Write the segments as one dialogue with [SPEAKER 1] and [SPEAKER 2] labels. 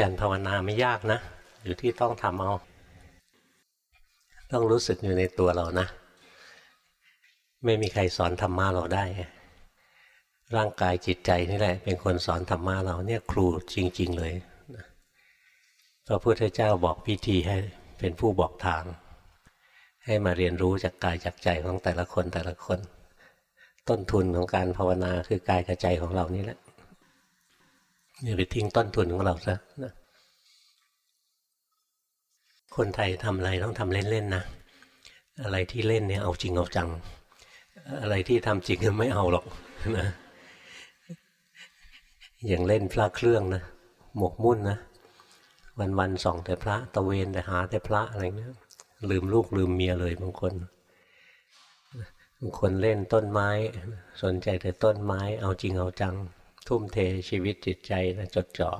[SPEAKER 1] การภาวนาไม่ยากนะ อยู่ที่ต้องทำเอา ต้องรู้สึกอยู่ในตัวเรานะ ไม่มีใครสอนธรรมะเราได้ ร่างกายจิตใจนี่แหละ เป็นคนสอนธรรมะเราเนี่ยครูจริง ๆ เลยพระพุทธเจ้าบอกพิธีให้เป็นผู้บอกทาง ให้มาเรียนรู้จากกายจากใจของแต่ละคนแต่ละคน ต้นทุนของการภาวนาคือกายกับใจของเรานี่แหละ อย่าไปทิ้งต้นทุนของเราซะนะคนไทยทำอะไรต้องทำเล่นๆนะ อะไรที่เล่นเนี่ยเอาจริงเอาจัง อะไรที่ทำจริงไม่เอาหรอกนะอย่างเล่นพระเครื่องนะหมกมุ่นนะวันวันส่องแต่พระตะเวนแต่หาแต่พระอะไรเงี้ยลืมลูกลืมเมียเลยบางคนบางคนเล่นต้นไม้ สนใจแต่ต้นไม้ เอาจริงเอาจัง ทุ่มเทชีวิตจิตใจนะจดจ่อ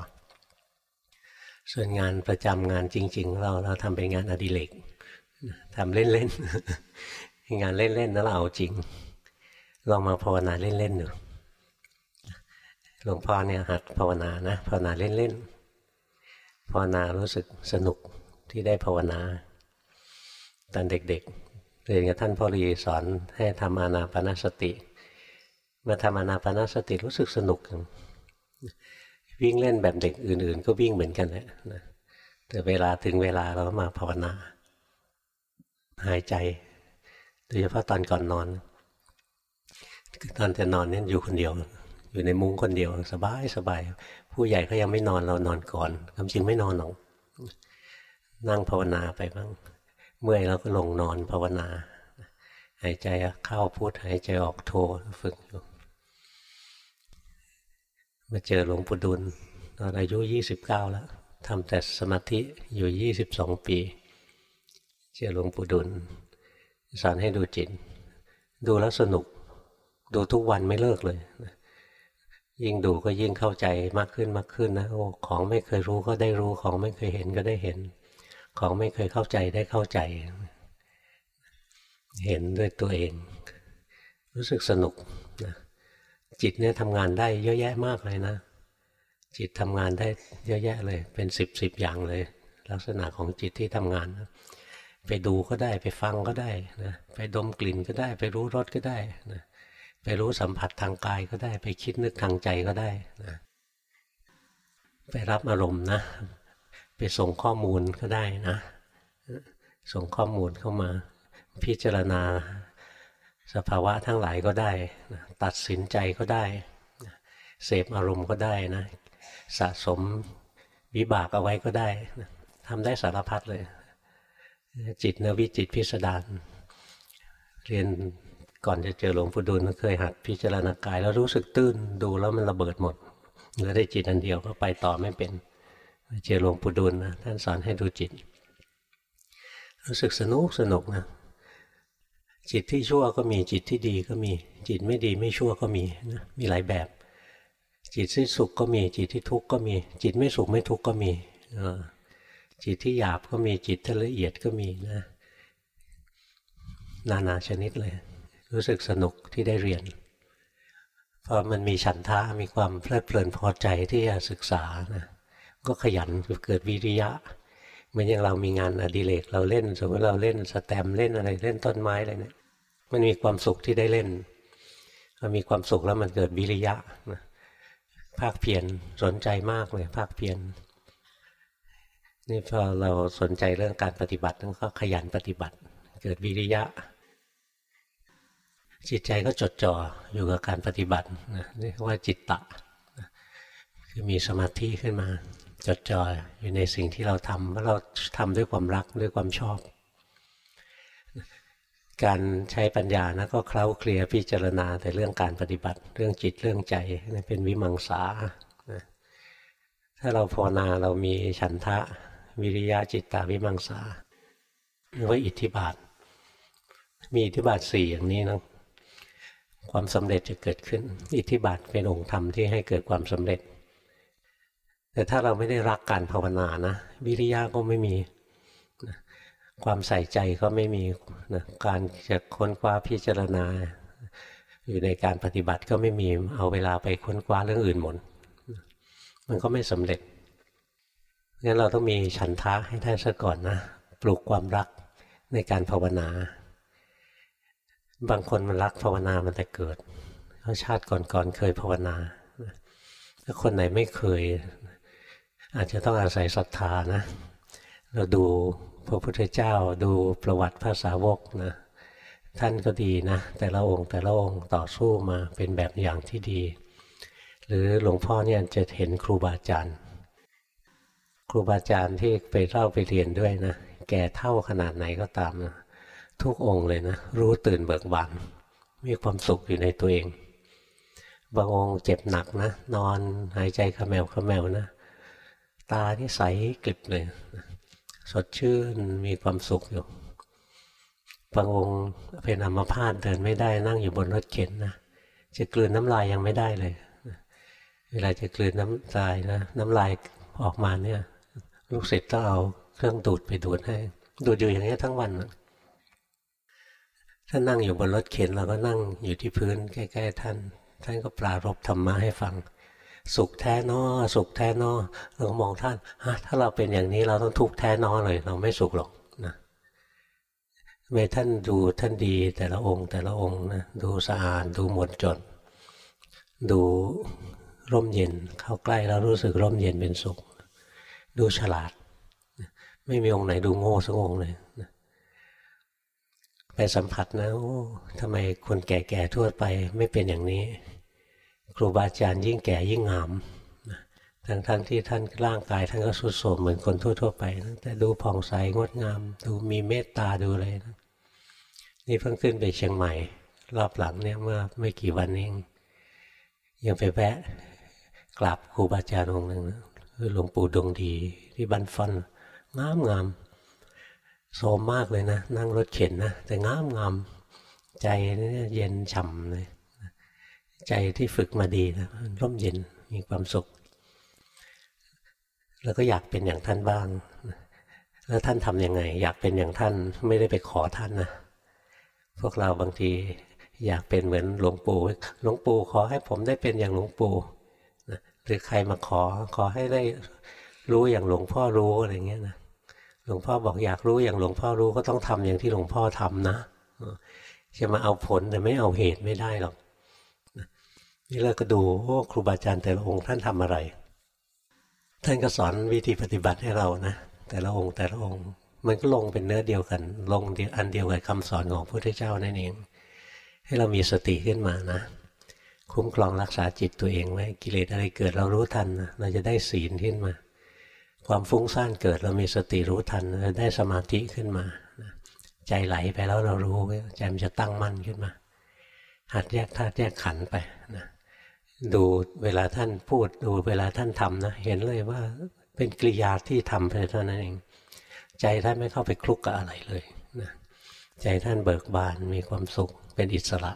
[SPEAKER 1] ส่วนงานประจำงานจริง ๆ เราเราทำเป็นงานอดิเรกทำเล่นๆงานเล่นๆนั่นเราเอาจริงลองมาภาวนาเล่นๆดูหลวงพ่อเนี่ยหัดภาวนานะภาวนาเล่นๆภาวนารู้สึกสนุกที่ได้ภาวนาตอนเด็กๆเรียนกับท่านพ่อรีสอนให้ทำอานาปนสติ มาทำอนาปนาสติรู้สึกสนุกวิ่งเล่นแบบเด็กอื่น ๆ ก็วิ่งเหมือนกันแหละแต่เวลาถึงเวลาเราก็มาภาวนา หายใจโดยเฉพาะตอนก่อนนอนตอนจะนอนเนี่ยอยู่คนเดียว อยู่ในมุ้งคนเดียวสบายสบายผู้ใหญ่เขายังไม่นอนเรานอนก่อนคำจริงไม่นอนหรอกนั่งภาวนาไปบ้าง เมื่อยเราก็ลงนอนภาวนา หายใจเข้าพุทหายใจออกโทฝึกอยู่ มาเจอหลวงปู่ดุลตอนอายุยี่สิบเก้าแล้วทำแต่สมาธิอยู่ยี่สิบสองปี เจอหลวงปู่ดุลสอนให้ดูจิต ดูแล้วสนุก ดูทุกวันไม่เลิกเลย ยิ่งดูก็ยิ่งเข้าใจมากขึ้นมากขึ้นนะโอ้ของไม่เคยรู้ก็ได้รู้ของไม่เคยเห็นก็ได้เห็น ของไม่เคยเข้าใจได้เข้าใจ เห็นด้วยตัวเอง รู้สึกสนุก จิตเนี่ยทำงานได้เยอะแยะมากเลยนะ จิตทำงานได้เยอะแยะเลย เป็นสิบสิบอย่างเลย ลักษณะของจิตที่ทำงานนะไปดูก็ได้ไปฟังก็ได้นะไปดมกลิ่นก็ได้ ไปรู้รสก็ได้นะไปรู้สัมผัสทางกายก็ได้ ไปคิดนึกทางใจก็ได้นะไปรับอารมณ์นะ ไปส่งข้อมูลก็ได้นะ ส่งข้อมูลเข้ามา พิจารณา สภาวะทั้งหลายก็ได้ ตัดสินใจก็ได้ เสพอารมณ์ก็ได้นะ สะสมวิบากเอาไว้ก็ได้ทำได้สารพัดเลย จิตเนวิจิตพิสดารเรียนก่อนจะเจอหลวงปู่ดูลเคยหัดพิจารณากาย แล้วรู้สึกตื้นดูแล้วมันระเบิดหมดเหลือได้จิตอันเดียวก็ไปต่อไม่เป็น เจอหลวงปู่ดูลนะท่านสอนให้ดูจิต รู้สึกสนุกสนุกนะ จิตที่ชั่วก็มีจิตที่ดีก็มี จิตไม่ดีไม่ชั่วก็มีนะมีหลายแบบ จิตที่สุขก็มีจิตที่ทุกข์ก็มี จิตไม่สุขไม่ทุกข์ก็มีจิตที่หยาบก็มีจิตที่ละเอียดก็มีนะนานาชนิดเลย รู้สึกสนุกที่ได้เรียนพอมันมีฉันทะมีความเพลิดเพลินพอใจที่จะศึกษานะก็ขยันเกิดวิริยะเหมือนอย่างเรามีงานอดิเรกเราเล่น สมมติเราเล่นสแตมเล่นอะไรเล่นต้นไม้อะไรเนี่ย มันมีความสุขที่ได้เล่นมันมีความสุขแล้วมันเกิดวิริยะนะภาคเพียรสนใจมากเลย ภาคเพียรนี่พอเราสนใจเรื่องการปฏิบัติแล้วก็ขยันปฏิบัติ เกิดวิริยะ จิตใจก็จดจ่ออยู่กับการปฏิบัตินะนี่ว่าจิตตะคือมีสมาธิขึ้นมา จดจ่ออยู่ในสิ่งที่เราทำว่าเราทำด้วยความรักด้วยความชอบ การใช้ปัญญานะก็เคล้าเคลียพิจารณาแต่เรื่องการปฏิบัติ เรื่องจิตเรื่องใจเป็นวิมังสาถ้าเราภาวนาเรามีฉันทะวิริยะจิตตาวิมังสาเรียกว่าอิทธิบาท มีอิทธิบาทสี่อย่างนี้นะความสำเร็จจะเกิดขึ้น อิทธิบาทเป็นองค์ธรรมที่ให้เกิดความสำเร็จ แต่ถ้าเราไม่ได้รักการภาวนานะวิริยะก็ไม่มี ความใส่ใจก็ไม่มีนะการจะค้นคว้าพิจารณา อยู่ในการปฏิบัติก็ไม่มีเอาเวลาไปค้นคว้าเรื่องอื่นหมดมันก็ไม่สำเร็จงั้นเราต้องมีฉันทะให้ท่านซะก่อนนะปลูกความรักในการภาวนา บางคนมันรักภาวนามันแต่เกิดเขาชาติก่อนๆเคยภาวนาถ้าคนไหนไม่เคย อาจจะต้องอาศัยศรัทธานะ เราดู พระพุทธเจ้าดูประวัติภาษาวกนะท่านก็ดีนะ แต่ละองค์แต่ละองค์ต่อสู้มาเป็นแบบอย่างที่ดี หรือหลวงพ่อเนี่ยจะเห็นครูบาอาจารย์ ครูบาอาจารย์ที่ไปเล่าไปเรียนด้วยนะ แก่เท่าขนาดไหนก็ตามนะทุกองค์เลยนะ รู้ตื่นเบิกบานมีความสุขอยู่ในตัวเอง บางองค์เจ็บหนักนะ นอนหายใจขมแมวขมแมวนะ ตาที่ใสกลิบเลย สดชื่นมีความสุขอยู่บางองค์เป็นอัมพาตเดินไม่ได้นั่งอยู่บนรถเข็นนะจะกลืนน้ำลายยังไม่ได้เลย เวลาจะกลืนน้ำลายนะน้ำลายออกมาเนี่ย ลูกศิษย์ต้องเอาเครื่องดูดไปดูดให้ ดูดอยู่อย่างนี้ทั้งวันถ้านั่งอยู่บนรถเข็นเราก็นั่งอยู่ที่พื้นใกล้ ๆ ท่าน ท่านก็ปรารบธรรมะให้ฟัง สุขแท้นอสุขแท้นอเราก็มองท่านถ้าเราเป็นอย่างนี้เราต้องทุกข์แท้นอเลย เราไม่สุขหรอกนะเมื่อท่านดูท่านดีแต่ละองค์ แต่ละองค์นะดูสะอาดดูหมดจด ดูร่มเย็นเข้าใกล้แล้วรู้สึกร่มเย็นเป็นสุข ดูฉลาด ไม่มีองค์ไหนดูโง่สักองค์เลยไปสัมผัสนะโอ้ทำไมคนแก่ๆทั่วไปไม่เป็นอย่างนี้ รูบาอาจารย์ยิ่งแก่ยิ่งงามทั้งๆทที่ท่านร่างกายท่านก็สุดโสมเหมือนคนทั่ว ๆ ไปนะแต่ดูผ่องใสงดงาม ดูมีเมตตาดูอะไรนะนี่เพิ่งขึ้นไปเชียงใหม่ รอบหลังเนี่ยเมื่อไม่กี่วันเอง ยังไปแวะกราบครูบาอาจารย์องค์หนึ่งคือหลวงปู่ดวงดีที่บันฟอนงามงามโสมมากเลยนะ นั่งรถเข็นนะ แต่งามงามใจนี่เย็นฉ่ำเลย ใจที่ฝึกมาดีนะร่มเย็นมีความสุข แล้วก็อยากเป็นอย่างท่านบ้าง แล้วท่านทำยังไง อยากเป็นอย่างท่านไม่ได้ไปขอท่านนะพวกเราบางทีอยากเป็นเหมือนหลวงปู่หลวงปู่ขอให้ผมได้เป็นอย่างหลวงปู่หรือใครมาขอขอให้ได้รู้อย่างหลวงพ่อรู้อะไรเงี้ยนะหลวงพ่อบอกอยากรู้อย่างหลวงพ่อรู้ก็ต้องทำอย่างที่หลวงพ่อทำนะจะมาเอาผลแต่ไม่เอาเหตุไม่ได้หรอก นี่เราก็ดูว่าครูบาอาจารย์แต่ละองค์ท่านทำอะไร ท่านก็สอนวิธีปฏิบัติให้เรานะแต่ละองค์แต่ละองค์มันก็ลงเป็นเนื้อเดียวกัน ลงอันเดียวกับคำสอนของพระพุทธเจ้านั่นเอง ให้เรามีสติขึ้นมานะคุ้มครองรักษาจิตตัวเองไว้กิเลสอะไรเกิดเรารู้ทันนะเราจะได้ศีลขึ้นมา ความฟุ้งซ่านเกิดเรามีสติรู้ทันเราได้สมาธิขึ้นมาใจไหลไปแล้วเรารู้ใจมันจะตั้งมั่นขึ้นมา หัดแยกธาตุแยกขันไปนะ ดูเวลาท่านพูดดูเวลาท่านทำนะเห็นเลยว่าเป็นกิริยาที่ทำไปเท่านั้นเอง ใจท่านไม่เข้าไปคลุกกับอะไรเลยนะใจท่านเบิกบานมีความสุขเป็นอิสระ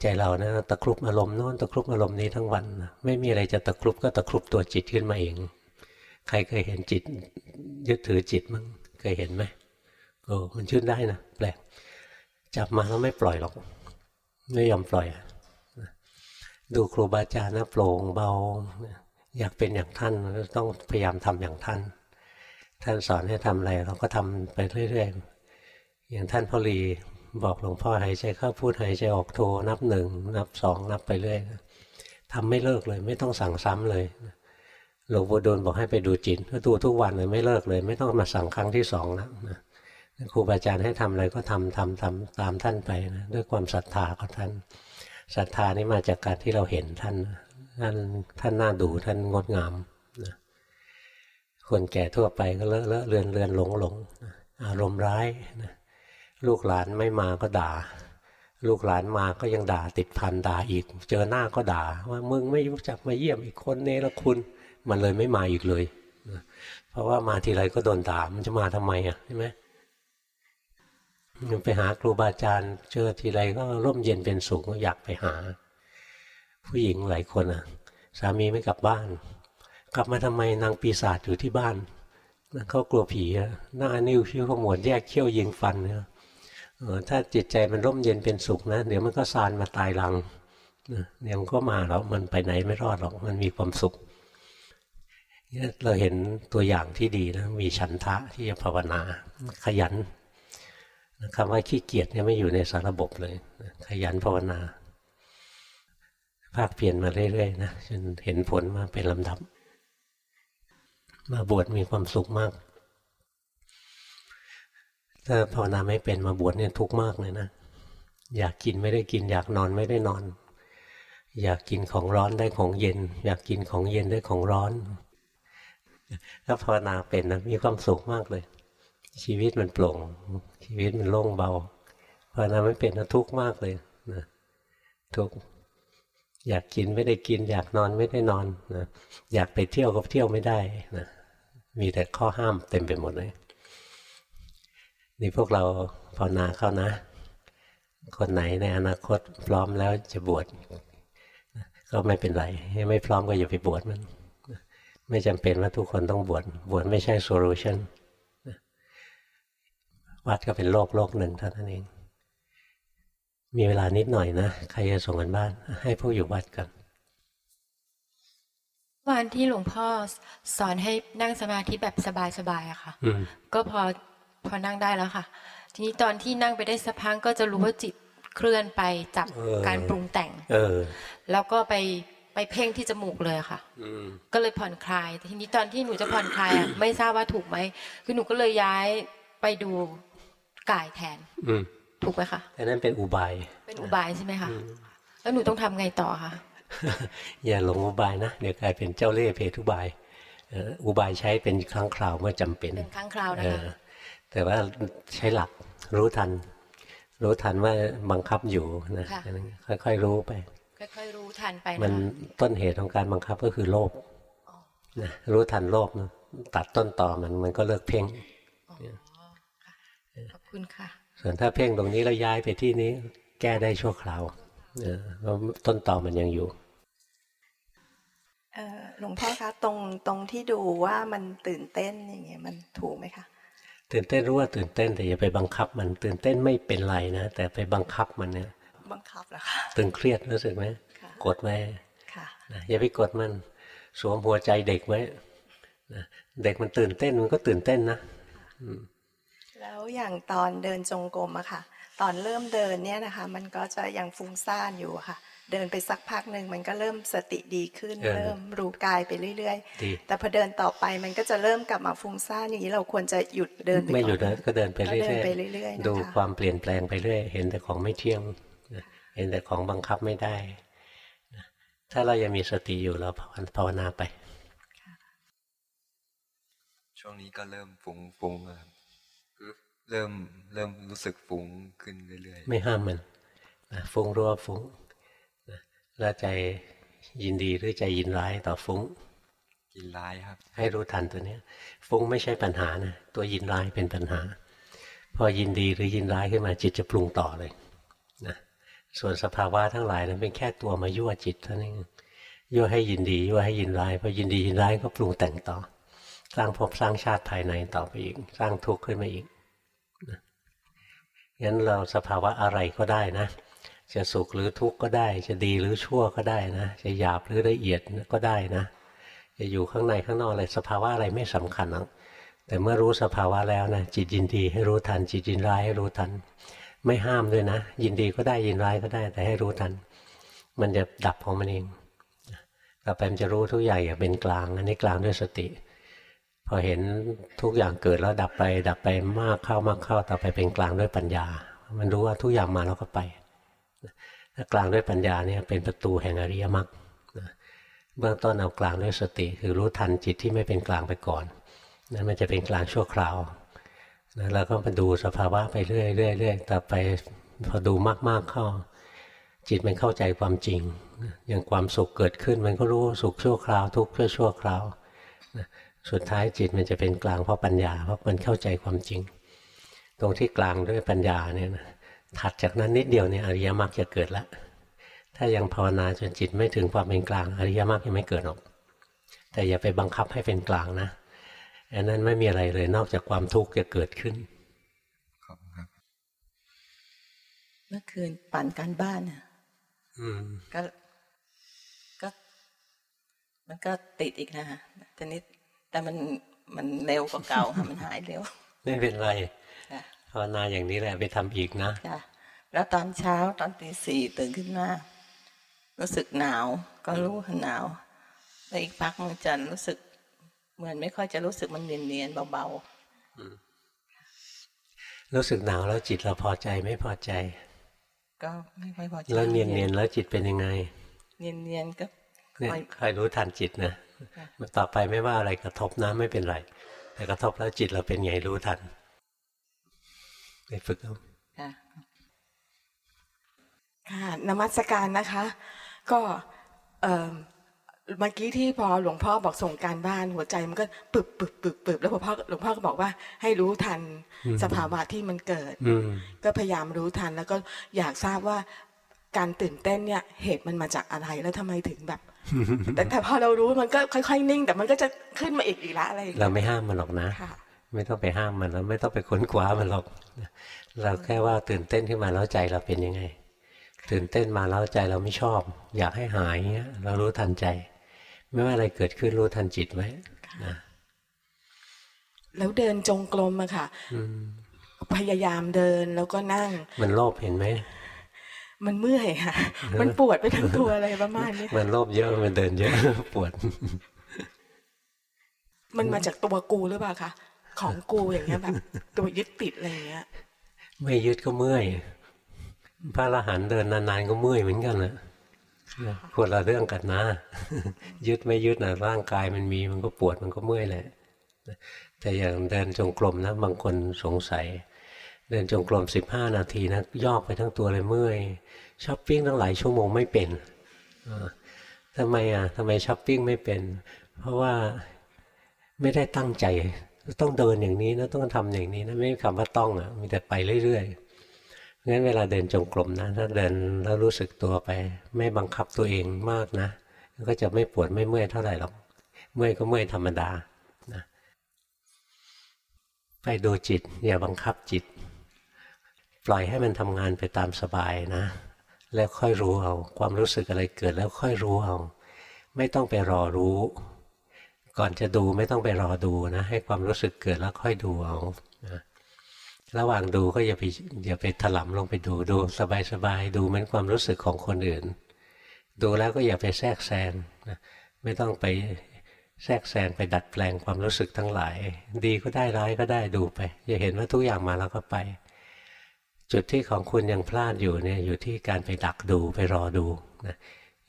[SPEAKER 1] ใจเรานะตะครุบอารมณ์โน้นตะครุบอารมณ์นี้ทั้งวันนะไม่มีอะไรจะตะครุบก็ตะครุบตัวจิตขึ้นมาเอง ใครเคยเห็นจิต ยึดถือจิตมั้งเคยเห็นไหมโอ้มันชื่นได้นะแปลกจับมาแล้วไม่ปล่อยหรอกไม่ยอมปล่อย ดูครูบาอาจารย์นะโปร่งเบา อยากเป็นอย่างท่านต้องพยายามทำอย่างท่าน ท่านสอนให้ทำอะไรเราก็ทำไปเรื่อยๆ อย่างท่านพ่อรีบอกหลวงพ่อหายใจเข้าพูดหายใจออกโทนับหนึ่งนับสองนับไปเรื่อยทำไม่เลิกเลย ไม่ต้องสั่งซ้ำเลยหลวงปู่ดูลบอกให้ไปดูจิตก็ดูทุกวันเลยไม่เลิกเลย ไม่ต้องมาสั่งครั้งที่สองแล้วนะครูบาอาจารย์ให้ทำอะไรก็ทำทำทำตามท่านไปนะด้วยความศรัทธาของท่าน ศรัทธานี่มาจากการที่เราเห็นท่านท่านท่านน่าดูท่านงดงามคนแก่ทั่วไปก็เลอะเลอะเลือนเลือนหลงหลงอารมณ์ร้ายนะลูกหลานไม่มาก็ด่า ลูกหลานมาก็ยังด่าติดพันด่าอีก เจอหน้าก็ด่า ว่ามึงไม่รู้จักมาเยี่ยมอีกคนเนรคุณ มันเลยไม่มาอีกเลยเพราะว่ามาทีไรก็โดนด่ามันจะมาทำไมอะใช่ไหม ไปหาครูบาอาจารย์เจอทีไรก็ร่มเย็นเป็นสุขก็อยากไปหา ผู้หญิงหลายคนอะ สามีไม่กลับบ้าน กลับมาทำไมนางปีศาจอยู่ที่บ้านเขากลัวผีหน้านิ้วคิ้วขมวดแยกเขี้ยวยิงฟันเนี่ยถ้าจิตใจมันร่มเย็นเป็นสุขนะ เดี๋ยวมันก็ซานมาตายรังเดี๋ยวมันก็มาแล้วมันไปไหนไม่รอดหรอกมันมีความสุขเนี่ยเราเห็นตัวอย่างที่ดีนะมีฉันทะที่จะภาวนาขยัน คำว่าขี้เกียจเนี่ยไม่อยู่ในสารระบบเลย ขยันภาวนา ภาคเปลี่ยนมาเรื่อยๆนะจนเห็นผลมาเป็นลำดับ มาบวชมีความสุขมาก ถ้าภาวนาไม่เป็นมาบวชเนี่ยทุกข์มากเลยนะ อยากกินไม่ได้กิน อยากนอนไม่ได้นอน อยากกินของร้อนได้ของเย็น อยากกินของเย็นได้ของร้อนถ้าภาวนาเป็นนะมีความสุขมากเลย ชีวิตมันโปร่ง ชีวิตมันโล่งเบาภาวนาไม่เป็นนะทุกข์มากเลยนะทุกข์อยากกินไม่ได้กิน อยากนอนไม่ได้นอนนะอยากไปเที่ยวก็เที่ยวไม่ได้นะมีแต่ข้อห้ามเต็มไปหมดเลยนี่พวกเราภาวนาเข้านะ คนไหนในอนาคตพร้อมแล้วจะบวชก็ไม่เป็นไรไม่พร้อมก็อย่าไปบวชมัน ไม่จำเป็นว่าทุกคนต้องบวชบวชไม่ใช่โซลูชัน วัดก็เป็นโลกโลกหนึ่งเท่านั้นเอง มีเวลานิดหน่อยนะ ใครจะส่งกันบ้าน ให้พวกอยู่วัดกัน
[SPEAKER 2] วันที่หลวงพ่อสอนให้นั่งสมาธิแบบสบายๆอะค่ะ
[SPEAKER 1] อืม
[SPEAKER 2] ก็พอพอนั่งได้แล้วค่ะ ทีนี้ตอนที่นั่งไปได้สักพักก็จะรู้ว่าจิตเคลื่อนไปจับ
[SPEAKER 1] เออ
[SPEAKER 2] การปรุงแต่ง
[SPEAKER 1] เออ
[SPEAKER 2] แล้วก็ไปไปเพ่งที่จมูกเลยค่ะ
[SPEAKER 1] อืม
[SPEAKER 2] ก็เลยผ่อนคลายแต่ทีนี้ตอนที่หนูจะผ่อนคลายอะไม่ทราบว่าถูกไหมคือหนูก็เลยย้ายไปดู กายแทน
[SPEAKER 1] อืม
[SPEAKER 2] ถูกไหมคะ
[SPEAKER 1] อันนั้นเป็นอุบาย
[SPEAKER 2] เป็นอุบายใช่ไหมคะแล้วหนูต้องทำไงต่อคะ
[SPEAKER 1] อย่าหลงอุบายนะเดี๋ยวกลายเป็นเจ้าเล่ห์เพทุบายเอ่ออุบายใช้เป็นครั้งคราวเมื่อจำเป็น
[SPEAKER 2] เป็นครั้งคราวนะ
[SPEAKER 1] เอ
[SPEAKER 2] คะ
[SPEAKER 1] อแต่ว่าใช้หลักรู้ทัน รู้ทันว่าบังคับอยู่นะอันนั้นค่อยๆรู้ไป
[SPEAKER 2] ค่อยๆรู้ทันไป
[SPEAKER 1] มั
[SPEAKER 2] นะ
[SPEAKER 1] น
[SPEAKER 2] คะ
[SPEAKER 1] ต้นเหตุของการบังคับก็คือโลภนะรู้ทันโลภนะตัดต้นต่อมันมันก็เลิกเพ่ง
[SPEAKER 2] ขอบ คุณค่ะ
[SPEAKER 1] ส่วนถ้าเพ่งตรงนี้แล้วย้ายไปที่นี้ แก้ได้ชั่วคราวเออเพราะต้นต่อมันยังอยู่
[SPEAKER 3] เอ่อหลวงพ่อคะตรงตรงที่ดูว่ามันตื่นเต้นอย่างเงี้ยมันถูกไหมคะ
[SPEAKER 1] ตื่นเต้นรู้ว่าตื่นเต้นแต่อย่าไปบังคับมันตื่นเต้นไม่เป็นไรนะแต่ไปบังคับมันเนี่ย
[SPEAKER 3] บังคับเหรอคะ
[SPEAKER 1] ตึงเครียดรู้สึกไหม
[SPEAKER 3] ค่ะ
[SPEAKER 1] กดไว้
[SPEAKER 3] ค่ะ
[SPEAKER 1] นะอย่าไปกดมันสวมหัวใจเด็กไว้นะเด็กมันตื่นเต้นมันก็ตื่นเต้นนะ
[SPEAKER 3] แล้วอย่างตอนเดินจงกรมอะค่ะ ตอนเริ่มเดินเนี่ยนะคะ มันก็จะยังฟุ้งซ่านอยู่อะค่ะ เดินไปสักพักหนึ่งมันก็เริ่มสติดีขึ้น
[SPEAKER 1] เออ
[SPEAKER 3] เริ่มรู้กายไปเรื่อย
[SPEAKER 1] ดี
[SPEAKER 3] ๆแต่พอเดินต่อไปมันก็จะเริ่มกลับมาฟุ้งซ่านอย่างนี้เราควรจะหยุดเดินไป
[SPEAKER 1] ไม่
[SPEAKER 3] ก่อน
[SPEAKER 1] หยุดนะก็เดินไป
[SPEAKER 3] ก็
[SPEAKER 1] เรื่
[SPEAKER 3] เดิน
[SPEAKER 1] อย
[SPEAKER 3] ไปเรื่อยๆนะคะ
[SPEAKER 1] ดูความเปลี่ยนแปลงไปเรื่อยเห็นแต่ของไม่เที่ยงนะเห็นแต่ของบังคับไม่ได้นะถ้าเรายังมีสติอยู่เราภาวนาไป
[SPEAKER 4] ช่วงนี้ก็เริ่มฟุ้งฟุ้งอะครับคือ เริ่มเริ่มรู้สึกฟุ้งขึ้นเรื่อย
[SPEAKER 1] ไม่ห้ามมันนะฟุ้งรู้ว่าฟุ้งนะแล้วใจยินดีหรือใจยินร้ายต่อฟุ้ง
[SPEAKER 4] ๆกินร้ายครับ
[SPEAKER 1] ให้รู้ทันตัวเนี้ย ฟุ้งไม่ใช่ปัญหานะตัวยินร้ายเป็นปัญหา พอยินดีหรือยินร้ายขึ้นมาจิตจะปรุงต่อเลยนะส่วนสภาวะทั้งหลายนั้นเป็นแค่ตัวมายั่วจิตเท่านั้นเองยั่วให้ยินดียั่วให้ยินร้ายพอยินดียินร้ายก็ปรุงแต่งต่อ สร้างภพสร้างชาติภายในต่อไปอีก สร้างทุกข์ขึ้นมาอีกนะ งั้นเราสภาวะอะไรก็ได้นะ จะสุขหรือทุกข์ก็ได้ จะดีหรือชั่วก็ได้นะ จะหยาบหรือละเอียดก็ได้นะ จะอยู่ข้างในข้างนอกอะไรสภาวะอะไรไม่สำคัญหรอกแต่เมื่อรู้สภาวะแล้วนะจิตยินดีให้รู้ทัน จิตยินร้ายให้รู้ทัน ไม่ห้ามด้วยนะ ยินดีก็ได้ยินร้ายก็ได้ แต่ให้รู้ทัน มันจะดับของมันเองต่อไปมันจะรู้ทุกอย่างอย่างเป็นกลาง อันนี้กลางด้วยสติ พอเห็นทุกอย่างเกิดแล้วดับไป ดับไปมากเข้ามากเข้าต่อไปเป็นกลางด้วยปัญญา มันรู้ว่าทุกอย่างมาแล้วก็ไปถ้ากลางด้วยปัญญาเนี่ยเป็นประตูแห่งอริยมรรคเบื้องต้นเอากลางด้วยสติ คือรู้ทันจิตที่ไม่เป็นกลางไปก่อนนั่นมันจะเป็นกลางชั่วคราวนะแล้วก็มาดูสภาวะไปเรื่อยเรื่อยเรื่อยต่อไปพอดูมากๆเข้า จิตมันเข้าใจความจริง อย่างความสุขเกิดขึ้นมันก็รู้สุขชั่วคราว ทุกข์ชั่วชั่วคราวนะ สุดท้ายจิตมันจะเป็นกลางเพราะปัญญา เพราะมันเข้าใจความจริง ตรงที่กลางด้วยปัญญาเนี่ยนะถัดจากนั้นนิดเดียวเนี่ยอริยมรรคจะเกิดแล้วถ้ายังภาวนาจนจิตไม่ถึงความเป็นกลางอริยมรรคยังไม่เกิดหรอก แต่อย่าไปบังคับให้เป็นกลางนะอันนั้นไม่มีอะไรเลยนอกจากความทุกข์จะเกิดขึ้น
[SPEAKER 4] ขอบคุณครับ
[SPEAKER 3] เมื่อคืนปั่นการบ้านน่ะ
[SPEAKER 1] อืม
[SPEAKER 3] ก็ก็ มันก็ติดอีกนะฮะแต่นี้
[SPEAKER 5] แต่มันมันเร็วกว่าเก่าค่ะมันหายเร็ว
[SPEAKER 1] ไม่เป็นไร
[SPEAKER 5] ค่ะ
[SPEAKER 1] ภาวนาอย่างนี้แหละไปทำอีกนะ
[SPEAKER 5] ค่ะแล้วตอนเช้าตอนตีสี่ตื่นขึ้นมารู้สึกหนาว ก็รู้ว่าหนาวแล้วอีกพักมันจะรู้สึก เหมือนไม่ค่อยจะรู้สึกมันเนียนๆเบา
[SPEAKER 1] รู้สึกหนาวแล้วจิตเราพอใจไม่พอใจ
[SPEAKER 5] ๆก็ไม่ค่อยพอใจ
[SPEAKER 1] แล้วเนียนเนียนๆแล้วจิตเป็นยังไง
[SPEAKER 5] เนียนเนียนๆก็
[SPEAKER 1] เนี่ย
[SPEAKER 5] คอย
[SPEAKER 1] คอยรู้ทันจิตนะ ต่อไปไม่ว่าอะไรกระทบนะไม่เป็นไร แต่กระทบแล้วจิตเราเป็นไงรู้ทันไปฝึกเอา
[SPEAKER 5] ค่ะ
[SPEAKER 6] ค่ะนมัสการนะคะ ก็เอ่อเมื่อกี้ที่พอหลวงพ่อบอกส่งการบ้านหัวใจมันก็ปึบปึบปึบปึบแล้วพอพ่อหลวงพ่อก็บอกว่าให้รู้ทันสภาวะที่มันเกิด
[SPEAKER 1] อืม
[SPEAKER 6] ก็พยายามรู้ทันแล้วก็อยากทราบว่าการตื่นเต้นเนี่ยเหตุมันมาจากอะไรแล้วทำไมถึงแบบ แต่แต่พอเรารู้มันก็ค่อยๆนิ่ง แต่มันก็จะขึ้นมาอีกอีกละอะไรอย่าง
[SPEAKER 1] เรา
[SPEAKER 6] เงี้ย
[SPEAKER 1] ไม่ห้ามมันหรอกนะ
[SPEAKER 6] ค่ะ
[SPEAKER 1] ไม่ต้องไปห้ามมันแล้วไม่ต้องไปค้นคว้ามันหรอกเราแค่ว่าตื่นเต้นขึ้นมาแล้วใจเราเป็นยังไง ตื่นเต้นมาแล้วใจเราไม่ชอบ อยากให้หายเงี้ยเรารู้ทันใจ ไม่ว่าอะไรเกิดขึ้นรู้ทันจิตไว้นะ
[SPEAKER 6] แล้วเดินจงกรมอะค่ะ
[SPEAKER 1] อืม
[SPEAKER 6] พยายามเดินแล้วก็นั่ง
[SPEAKER 1] มันโลภเห็นไหม
[SPEAKER 6] มันเมื่อยค่ะ มันปวดไปทั้งตัวอะไรประมาณนี้
[SPEAKER 1] มันโลภเยอะมันเดินเยอะปวด
[SPEAKER 6] มันมาจากตัวกูหรือเปล่าคะของกูอย่างเงี้ยแบบตัวยึดติดอะไรอย่างเงี้ย
[SPEAKER 1] ไม่ยึดก็เมื่อยพระอรหันต์เดินนานๆก็เมื่อยเหมือนกันนะคนละเรื่องกันนะ ยึดไม่ยึดนะร่างกายมันมีมันก็ปวดมันก็เมื่อยแหละแต่อย่างเดินจงกรมนะบางคนสงสัย เดินจงกรมสิบห้านาทีนะยอกไปทั้งตัวเลยเมื่อย ช้อปปิ้งตั้งหลายชั่วโมงไม่เป็นทำไมอะทำไมช้อปปิ้งไม่เป็น เพราะว่าไม่ได้ตั้งใจ ต้องเดินอย่างนี้นะต้องทำอย่างนี้นะไม่มีคำว่าต้องอะมีแต่ไปเรื่อยๆงั้นเวลาเดินจงกรมนะถ้าเดินแล้วรู้สึกตัวไป ไม่บังคับตัวเองมากนะก็จะไม่ปวดไม่เมื่อยเท่าไหร่หรอกเมื่อยก็เมื่อยธรรมดานะไปดูจิตอย่าบังคับจิต ปล่อยให้มันทำงานไปตามสบายนะ แล้วค่อยรู้เอา ความรู้สึกอะไรเกิดแล้วค่อยรู้เอา ไม่ต้องไปรอรู้ ก่อนจะดูไม่ต้องไปรอดูนะ ให้ความรู้สึกเกิดแล้วค่อยดูเอาระหว่างดูก็อย่าไปอย่าไปถลำลงไปดูดูสบายๆดูเหมือนความรู้สึกของคนอื่น ดูแล้วก็อย่าไปแทรกแซงนะไม่ต้องไปแทรกแซงไปดัดแปลงความรู้สึกทั้งหลาย ดีก็ได้ร้ายก็ได้ดูไปอย่าเห็นว่าทุกอย่างมาแล้วก็ไป จุดที่ของคุณยังพลาดอยู่เนี่ยอยู่ที่การไปดักดูไปรอดูนะ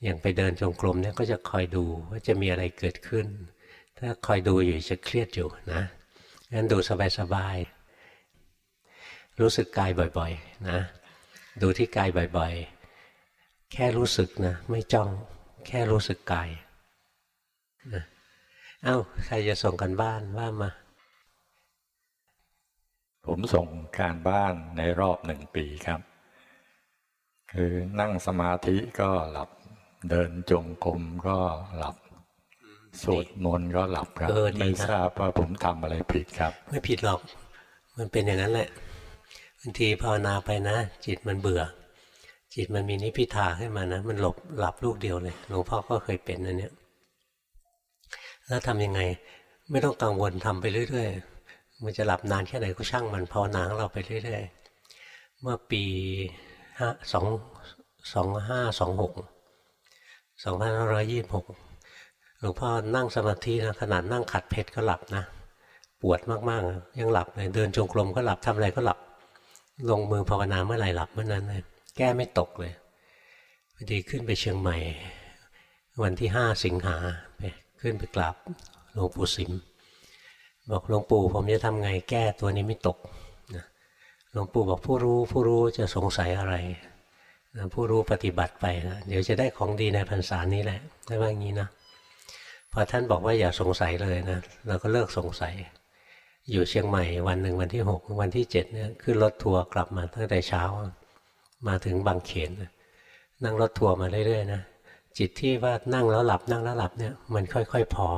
[SPEAKER 1] อย่างไปเดินจงกรมเนี่ยก็จะคอยดูว่าจะมีอะไรเกิดขึ้น ถ้าคอยดูอยู่จะเครียดอยู่นะงั้นดูสบายๆรู้สึกกายบ่อยๆนะดูที่กายบ่อยๆ แค่รู้สึกนะไม่จ้องแค่รู้สึกกายนะเอ้าใครจะส่งกันบ้านว่ามา
[SPEAKER 7] ผมส่งการบ้านในรอบหนึ่งปีครับ คือนั่งสมาธิก็หลับ เดินจงกรมก็หลับสวดมนต์ก็หลับครับ
[SPEAKER 1] เออดีนะ
[SPEAKER 7] ไม่ทราบว่าผมทำอะไรผิดครับ
[SPEAKER 1] ไม่ผิดหรอก มันเป็นอย่างนั้นแหละบางทีภาวนาไปนะ จิตมันเบื่อ จิตมันมีนิพพิทาขึ้นมานะ มันหลบหลับลูกเดียวเลยหลวงพ่อก็เคยเป็นอันเนี้ยแล้วทำยังไง ไม่ต้องกังวลทำไปเรื่อยๆ มันจะหลับนานแค่ไหนก็ช่างมันภาวนาของเราไปเรื่อยๆ เมื่อปีห้าสองสองห้าสองหกสองพันห้าร้อยยี่สิบหกหลวงพ่อนั่งสมาธินะขนาดนั่งขัดเพชรก็หลับนะ ปวดมากๆ ยังหลับเลยเดินจงกรมก็หลับทำอะไรก็หลับ ลงมือภาวนาเมื่อไหร่หลับเมื่อนั้นเลยแก้ไม่ตกเลยพอดีขึ้นไปเชียงใหม่ วันที่ห้าสิงหาไปขึ้นไปกราบหลวงปู่สิม บอกหลวงปู่ผมจะทำไงแก้ตัวนี้ไม่ตกหลวงปู่บอกผู้รู้ผู้รู้จะสงสัยอะไรผู้รู้ปฏิบัติไปนะเดี๋ยวจะได้ของดีในพรรษานี้แหละได้ว่างี้นะพอท่านบอกว่าอย่าสงสัยเลยนะเราก็เลิกสงสัย อยู่เชียงใหม่วันหนึ่งวันที่หกวันที่เจ็ดเนี่ยขึ้นรถทัวร์กลับมาตั้งแต่เช้า มาถึงบางเขนนั่งรถทัวร์มาเรื่อยๆนะจิตที่ว่านั่งแล้วหลับนั่งแล้วหลับเนี่ยมันค่อย ๆ พอ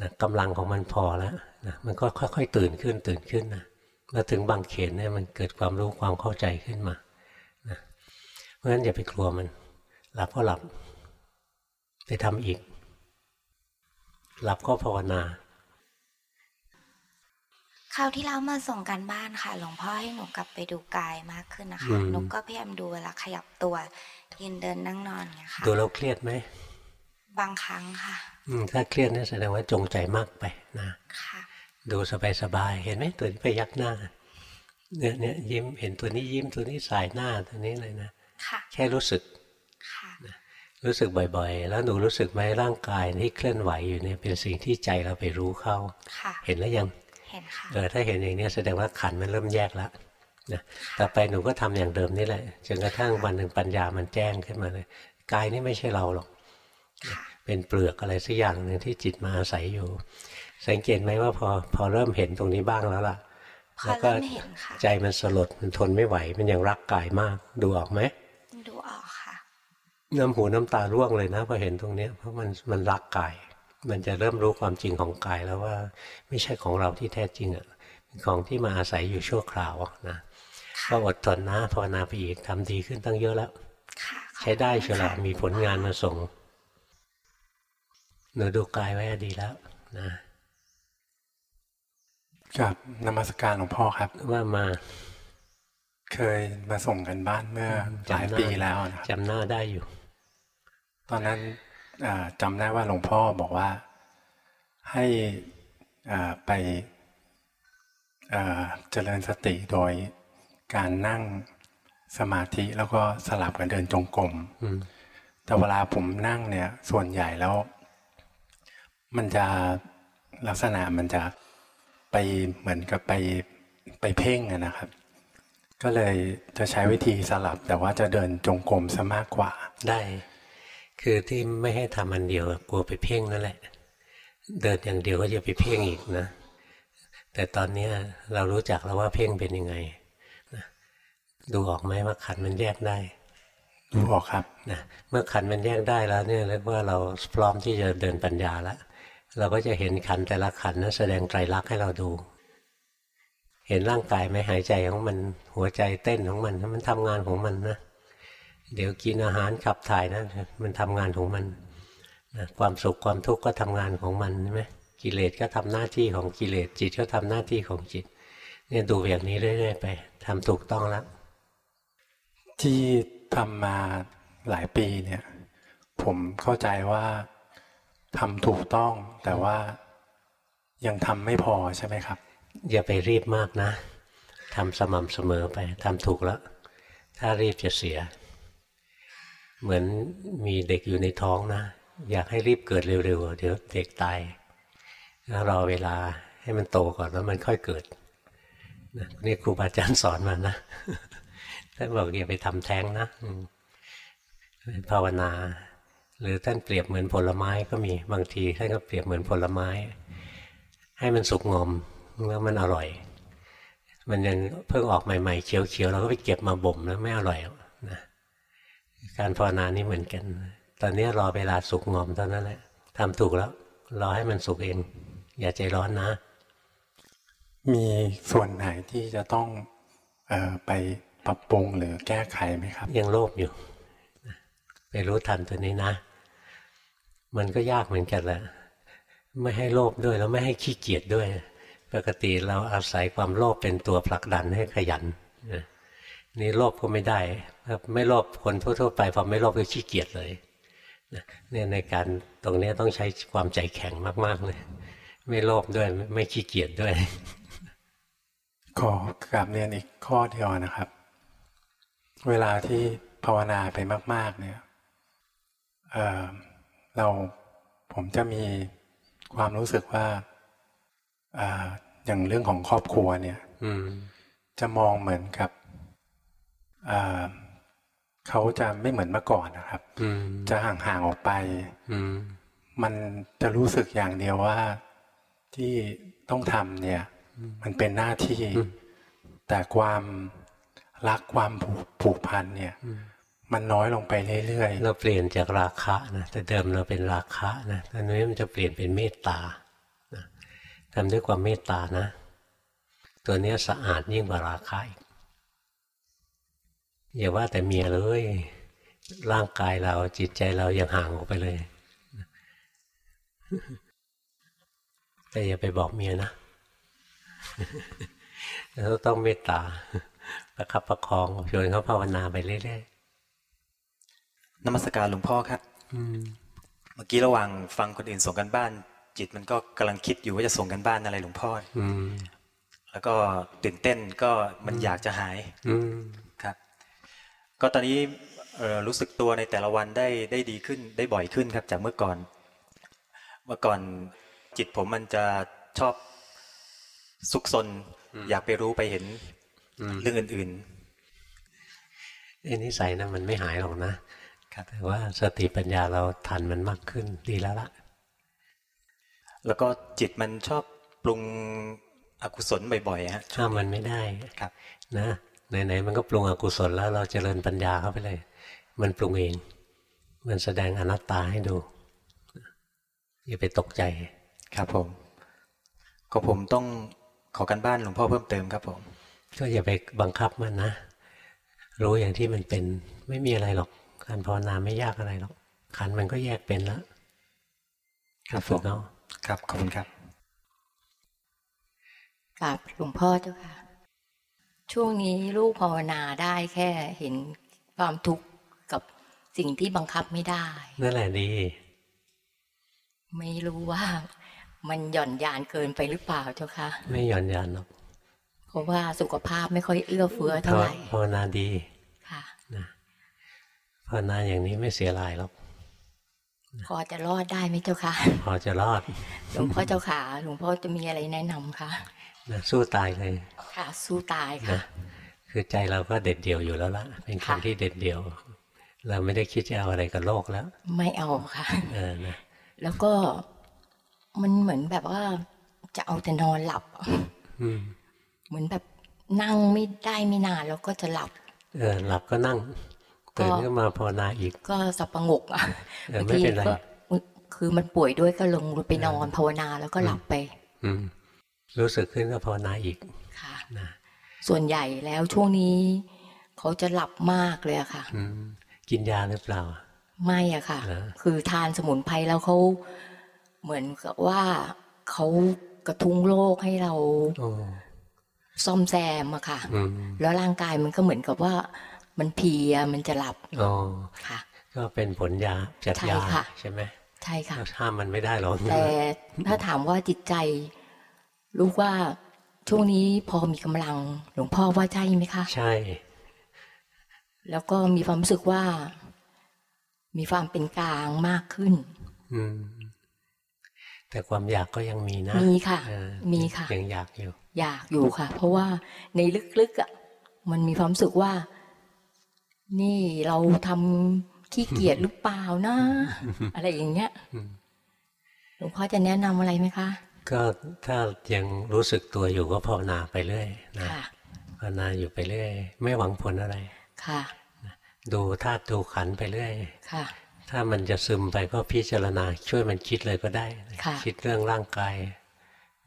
[SPEAKER 1] นะกำลังของมันพอแล้วนะมันก็ค่อย ๆ ตื่นขึ้นตื่นขึ้นนะแล้วถึงบางเขนเนี่ยมันเกิดความรู้ความเข้าใจขึ้นมานะเพราะฉะนั้นอย่าไปกลัวมัน หลับก็หลับ ไปทำอีก หลับก็ภาวนา
[SPEAKER 8] คราวที่แล้วมาส่งการบ้านค่ะ หลวงพ่อให้หนูกลับไปดูกายมากขึ้นนะคะ
[SPEAKER 1] อืม
[SPEAKER 8] หนูก็พยายามดูเวลาขยับตัว ยืนเดินนั่งนอนเนี่ยค่ะ
[SPEAKER 1] ดูแล้วเครียดไหม
[SPEAKER 8] บางครั้งค่ะ
[SPEAKER 1] อืมถ้าเครียดนี่แสดงว่าจงใจมากไปนะ
[SPEAKER 8] ค่ะ
[SPEAKER 1] ดูสบายๆเห็นไหมตัวนี้ไปยักหน้าเนี่ยเนี่ยยิ้มเห็นตัวนี้ยิ้มตัวนี้สายหน้าตัวนี้เลยนะ
[SPEAKER 8] ค่ะ
[SPEAKER 1] แค่รู้สึก
[SPEAKER 8] ค่ะ
[SPEAKER 1] รู้สึกบ่อยๆ แล้วหนูรู้สึกไหมร่างกายที่เคลื่อนไหวอยู่เนี่ยเป็นสิ่งที่ใจเราไปรู้เข้า
[SPEAKER 8] ค่ะ
[SPEAKER 1] เห็นแล้วยัง
[SPEAKER 8] เห็นค่ะ
[SPEAKER 1] เออถ้าเห็นอย่างเนี้ยแสดงว่าขันธ์มันเริ่มแยกแล้วนะต่อไปหนูก็ทำอย่างเดิมนี่แหละจนกระทั่งวันหนึ่งปัญญามันแจ้งขึ้นมาเลย กายนี่ไม่ใช่เราหรอก
[SPEAKER 8] ค่ะ
[SPEAKER 1] เป็นเปลือกอะไรสักอย่างหนึ่งที่จิตมาอาศัยอยู่ สังเกตไหมว่าพอพอเริ่มเห็นตรงนี้บ้างแล้วล่ะ
[SPEAKER 8] พอ
[SPEAKER 1] แล้วก็
[SPEAKER 8] เริ่มเห็นค่ะ
[SPEAKER 1] ใจมันสลดมันทนไม่ไหว มันยังรักกายมากดูออกไหม
[SPEAKER 8] ดูออกค่ะ
[SPEAKER 1] น้ำหูน้ำตาร่วงเลยนะพอเห็นตรงเนี้ยเพราะมันมันรักกาย มันจะเริ่มรู้ความจริงของกายแล้วว่า ไม่ใช่ของเราที่แท้จริงอะเป็นของที่มาอาศัยอยู่ชั่วคราวนะก็อดทนนะภาวนาไปอีกทำดีขึ้นตั้งเยอะแล้ว
[SPEAKER 8] ค่ะขอบ
[SPEAKER 1] ใช้ได้
[SPEAKER 8] คุณ
[SPEAKER 1] เชียวละ
[SPEAKER 8] ค่ะ
[SPEAKER 1] มีผลงานมาส่ง หนูดูกายไว้ดีแล้วนะ
[SPEAKER 9] กับนมัสการหลวงพ่อครับ
[SPEAKER 1] ว่ามา
[SPEAKER 9] เคยมาส่งกันบ้านเมื่อหลาย
[SPEAKER 1] จำหน้า
[SPEAKER 9] ปีแล้วนะครับ
[SPEAKER 1] จำหน้าได้อยู่
[SPEAKER 9] ตอนนั้นอ่าจำได้ว่าหลวงพ่อบอกว่าให้อ่าไปอ่าเจริญสติโดยการนั่งสมาธิแล้วก็สลับกันเดินจงกรม
[SPEAKER 1] อืม
[SPEAKER 9] แต่เวลาผมนั่งเนี่ย ส่วนใหญ่แล้ว มันจะลักษณะมันจะไปเหมือนกับไปไปเพ่งอะนะครับ ก็เลยจะใช้วิธีสลับ แต่ว่าจะเดินจงกรมซะมากกว่า
[SPEAKER 1] ได้ คือที่ไม่ให้ทำอันเดียวกลัวไปเพ่งนั่นแหละ เดินอย่างเดียวก็จะไปเพ่งอีกนะ แต่ตอนเนี้ยเรารู้จักแล้วว่าเพ่งเป็นยังไงนะดูออกไหมว่าขันธ์มันแยกได้
[SPEAKER 9] ดูออกครับ
[SPEAKER 1] นะเมื่อขันธ์มันแยกได้แล้วเนี่ยเรียกว่าเราพร้อมที่จะเดินปัญญาแล้ว เราก็จะเห็นขันแต่ละขันนั้นแสดงไตรลักษณ์ให้เราดู เห็นร่างกายไหมหายใจของมันหัวใจเต้นของมันมันทำงานของมันนะเดี๋ยวกินอาหารขับถ่ายนะมันทำงานของมันนะความสุขความทุกข์ก็ทำงานของมันใช่ไหมกิเลสก็ทำหน้าที่ของกิเลสจิตก็ทำหน้าที่ของจิต เนี่ยดูอย่างนี้เรื่อยๆไปทำถูกต้องแล้ว
[SPEAKER 9] ที่ทำมาหลายปีเนี่ย ผมเข้าใจว่า ทำถูกต้องแต่ว่ายังทำไม่พอใช่ไหมครับ
[SPEAKER 1] อย่าไปรีบมากนะทำสม่ำเสมอไปทำถูกแล้ว ถ้ารีบจะเสีย เหมือนมีเด็กอยู่ในท้องนะ อยากให้รีบเกิดเร็วๆ เดี๋ยวเด็กตายรอเวลาให้มันโตก่อนแล้วมันค่อยเกิดนี่ครูบาอาจารย์สอนมานะท่านบอกอย่าไปทำแท้งนะภาวนา หรือท่านเปรียบเหมือนผลไม้ก็มีบางทีท่านก็เปรียบเหมือนผลไม้ ให้มันสุกงอมแล้วมันอร่อย มันยังเพิ่งออกใหม่ๆเขียวๆเราก็ไปเก็บมาบ่มแล้วไม่อร่อยหรอกนะการภาวนานี่เหมือนกัน ตอนนี้รอเวลาสุกงอมเท่านั้นแหละทำถูกแล้วรอให้มันสุกเอง อย่าใจร้อนนะ
[SPEAKER 9] มีส่วนไหนที่จะต้องเออไปปรับปรุงหรือแก้ไขไหมครับ
[SPEAKER 1] ยังโลภอยู่ไปรู้ทันตัวนี้นะ มันก็ยากเหมือนกันแหละไม่ให้โลภด้วยแล้วไม่ให้ขี้เกียจด้วย ปกติเราอาศัยความโลภเป็นตัวผลักดันให้ขยันนี่โลภก็ไม่ได้ไม่โลภคนทั่วๆไปพอไม่โลภก็ขี้เกียจเลยเนี่ยในการตรงนี้ต้องใช้ความใจแข็งมาก ๆ เลย ไม่โลภด้วยไม่ขี้เกียจด้วย
[SPEAKER 9] ขอกราบเรียนอีกข้อเดียวนะครับ เวลาที่ภาวนาไปมาก ๆ เนี่ย เอ่อเราผมจะมีความรู้สึกว่าอ่าอย่างเรื่องของครอบครัวเนี่ย
[SPEAKER 1] อืม
[SPEAKER 9] จะมองเหมือนกับอ่าเขาจะไม่เหมือนเมื่อก่อนนะครับ
[SPEAKER 1] อืม
[SPEAKER 9] จะห่างๆออกไป
[SPEAKER 1] อืม
[SPEAKER 9] มันจะรู้สึกอย่างเดียวว่าที่ต้องทำเนี่ย มันเป็นหน้าที่ แต่ความรักความผูกผูกพันเนี่ย มันน้อยลงไปเรื่อยๆ
[SPEAKER 1] เราเปลี่ยนจากราคะนะแต่เดิมเราเป็นราคะนะตอนนี้มันจะเปลี่ยนเป็นเมตตานะทำด้วยความเมตตานะ ตัวเนี้สะอาดยิ่งกว่าราคะอีกอย่าว่าแต่เมียเลย ร่างกายเราจิตใจเรายังห่างออกไปเลย แต่อย่าไปบอกเมียนะแล้วต้องเมตตาประคับประคองชวนเขาภาวนาไปเรื่อย
[SPEAKER 10] ๆ นมัสการหลวงพ่อครับเมื่อกี้ระหว่างฟังคนอื่นส่งกันบ้าน จิตมันก็กำลังคิดอยู่ว่าจะส่งกันบ้านอะไรหลวงพ่อ
[SPEAKER 1] อื
[SPEAKER 10] แล้วก็ตื่นเต้นก็มันอยากจะหายครับ ก็ตอนนี้รู้สึกตัวในแต่ละวันได้ได้ดีขึ้นได้บ่อยขึ้นครับ จากเมื่อก่อน เมื่อก่อนจิตผมมันจะชอบซุกซนอยากไปรู้ไปเห็นเรื่องอื่น
[SPEAKER 1] ๆไอ้นิสัยนะมันไม่หายหรอกนะ แต่ว่าสติปัญญาเราทันมันมากขึ้นดีแล้วละ
[SPEAKER 10] แล้วก็จิตมันชอบปรุงอกุศลบ่อยๆฮะ
[SPEAKER 1] ถ้ามันไม่ได้
[SPEAKER 10] ครับ
[SPEAKER 1] นะไหนๆมันก็ปรุงอกุศลแล้วเราจเจริญปัญญาเข้าไปเลย มันปรุงเอง มันแสดงอนัตตาให้ดูอย่าไปตกใจ
[SPEAKER 10] ครับผม ก็ผมต้องขอกันบ้านหลวงพ่อเพิ่มเติมครับผม
[SPEAKER 1] ก็อย่าไปบังคับมันนะ รู้อย่างที่มันเป็นไม่มีอะไรหรอก การภาวนาไม่ยากอะไรหรอกขันมันก็แยกเป็นแล้ว
[SPEAKER 10] ครับฝึกเอาครับขอบคุณครับ
[SPEAKER 2] กราบหลวงพ่อเจ้าค่ะ ช่วงนี้ลูกภาวนาได้แค่เห็นความทุกข์กับสิ่งที่บังคับไม่ได้
[SPEAKER 1] นั่นแหละดี
[SPEAKER 2] ไม่รู้ว่ามันหย่อนยานเกินไปหรือเปล่าเจ้าค่ะ
[SPEAKER 1] ไม่หย่อนยานหรอก
[SPEAKER 2] เพราะว่าสุขภาพไม่ค่อยเอื้อเฟื้อเท่าไหร่
[SPEAKER 1] ภาวนาดี
[SPEAKER 2] ค่ะ
[SPEAKER 1] นะ ภาวนาอย่างนี้ไม่เสียหลายหรอก
[SPEAKER 2] พอจะรอดได้ไหมเจ้าค่ะ
[SPEAKER 1] พอจะรอด
[SPEAKER 2] หลวงพ่อเจ้าขาหลวงพ่อจะมีอะไรแนะนำคะ
[SPEAKER 1] นะสู้ตายเลย
[SPEAKER 2] ค่ะ สู้ตายค่ะ
[SPEAKER 1] คือใจเราก็เด็ดเดี่ยวอยู่แล้วละเป็นคนที่เด็ดเดี่ยว เราไม่ได้คิดจะเอาอะไรกับโลกแล้ว
[SPEAKER 2] ไม่เอาค่ะ
[SPEAKER 1] เออนะ
[SPEAKER 2] แล้วก็มันเหมือนแบบว่า จะเอาแต่นอนหลับเหมือนแบบนั่งไม่ได้ไม่นานแล้วก็จะหลับ
[SPEAKER 1] เออหลับก็นั่ง ตื่นขึ้นมาภาวนาอีก
[SPEAKER 2] ก็สับประงกอะ
[SPEAKER 1] บางทีก็
[SPEAKER 2] คือมันป่วยด้วยก็ลงไปนอนภาวนาแล้วก็หลับไป
[SPEAKER 1] อืรู้สึกขึ้นก็ภาวนาอีก
[SPEAKER 2] ค่ะ
[SPEAKER 1] นะ
[SPEAKER 2] ส่วนใหญ่แล้วช่วงนี้ เขาจะหลับมากเลยอะค่ะ
[SPEAKER 1] กินยาหรือเปล่า
[SPEAKER 2] ไม่อะค่ะ คือทานสมุนไพรแล้วเขาเหมือนกับว่าเขากระทุ้งโรคให้เราซ่อมแซมอะค่ะ แล้วร่างกายมันก็เหมือนกับว่า มันเพียมันจะหลับ
[SPEAKER 1] อ๋อ
[SPEAKER 2] ค่ะ
[SPEAKER 1] ก็เป็นผลยาจัดยาใช่ไหม
[SPEAKER 2] ใช่ค่ะ
[SPEAKER 1] ห้ามมันไม่ได้หรอก
[SPEAKER 2] แต่ถ้าถามว่าจิตใจ รู้ว่าช่วงนี้พอมีกำลังหลวงพ่อว่าใช่ไหมคะ
[SPEAKER 1] ใช่
[SPEAKER 2] แล้วก็มีความรู้สึกว่า มีความเป็นกลางมากขึ้น
[SPEAKER 1] อืมแต่ความอยากก็ยังมีนะ
[SPEAKER 2] มีค่ะ มีค่ะ
[SPEAKER 1] ยังอยากอยู่
[SPEAKER 2] อยากอยู่ค่ะ เพราะว่าในลึกๆอะมันมีความรู้สึกว่า นี่เราทำขี้เกียจหรือเปล่านะอะไรอย่างเงี้ยหลวงพ่อจะแนะนำอะไรไหมคะ
[SPEAKER 1] ก็ถ้ายังรู้สึกตัวอยู่ก็ภาวนาไปเรื่อยนะภาวนาอยู่ไปเรื่อย ไม่หวังผลอะไร
[SPEAKER 2] ค่ะ
[SPEAKER 1] ดูธาตุดูขันไปเรื่อย
[SPEAKER 2] ค่ะ
[SPEAKER 1] ถ้ามันจะซึมไปก็พิจารณาช่วยมันคิดเลยก็ได้ คิดเรื่องร่างกาย